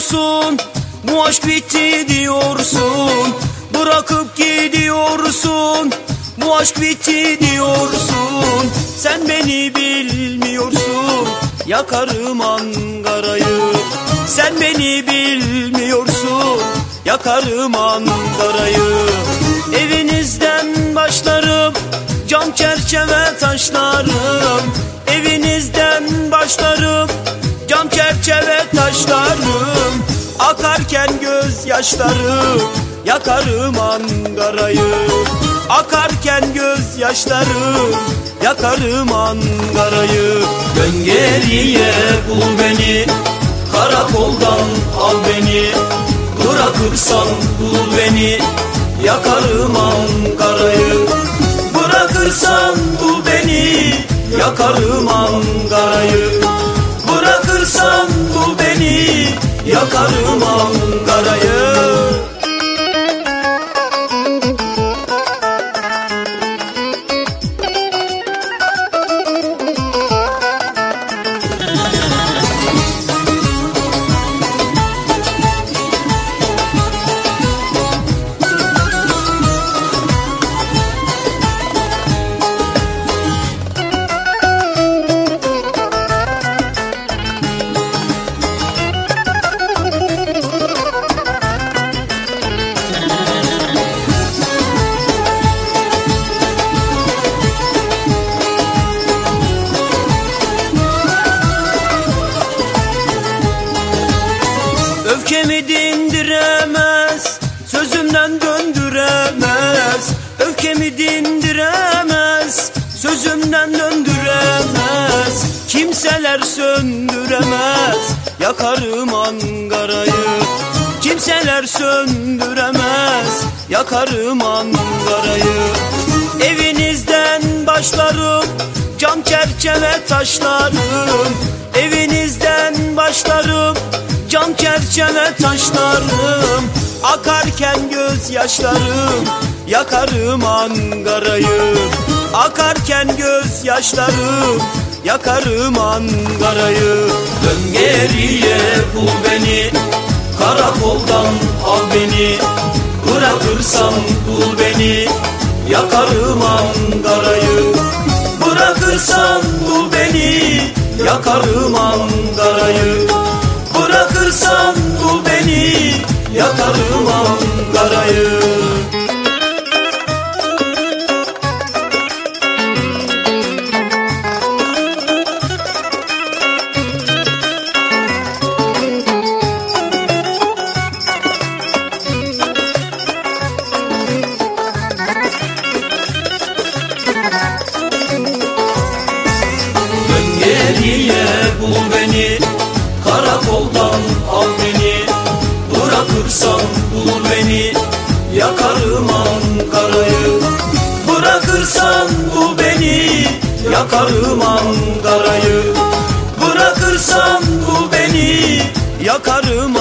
diyorsun Bu aşk bitti diyorsun. Bırakıp gidiyorsun Bu aşk bitti diyorsun. Sen beni bilmiyorsun Yakarım Ankara'yı. Sen beni bilmiyorsun Yakarım Ankara'yı. Evinizden başlarım Cam çerçeve taşlarım. Evinizden başlarım Cam çerçeve taşlarım gözyaşlarım Yakarım Ankara'yı Akarken gözyaşlarım Yakarım Ankara'yı Dön geriye bul beni Karakoldan al beni. Bırakırsan bul beni Yakarım Ankara'yı Bırakırsan bul beni Yakarım Ankara'yı Bırakırsan bul beni Yakarım Ankara'yı Öfkemi dindiremez Sözümden döndüremez. Öfkemi dindiremez Sözümden döndüremez. Kimseler söndüremez Yakarım Ankara'yı Kimseler söndüremez Yakarım Ankara'yı Evinizden başlarım Cam çerçeve taşlarım. Evinizden başlarım Cam çerçeve taşlarım Akarken gözyaşlarım Yakarım Ankara'yı Akarken gözyaşlarım Yakarım Ankara'yı Dön geriye bul beni Karakoldan al beni. Bırakırsan bul beni Yakarım Ankara'yı Bırakırsan bul beni Yakarım Ankara'yı Bırakırsan bul beni Yakarım Ankara'yı. Geriye bul Karakoldan al beni. Bırakırsan bul beni. Yakarım Ankara'yı. Bırakırsan bul beni. Yakarım Ankara'yı. Bırakırsan bul beni. Yakarım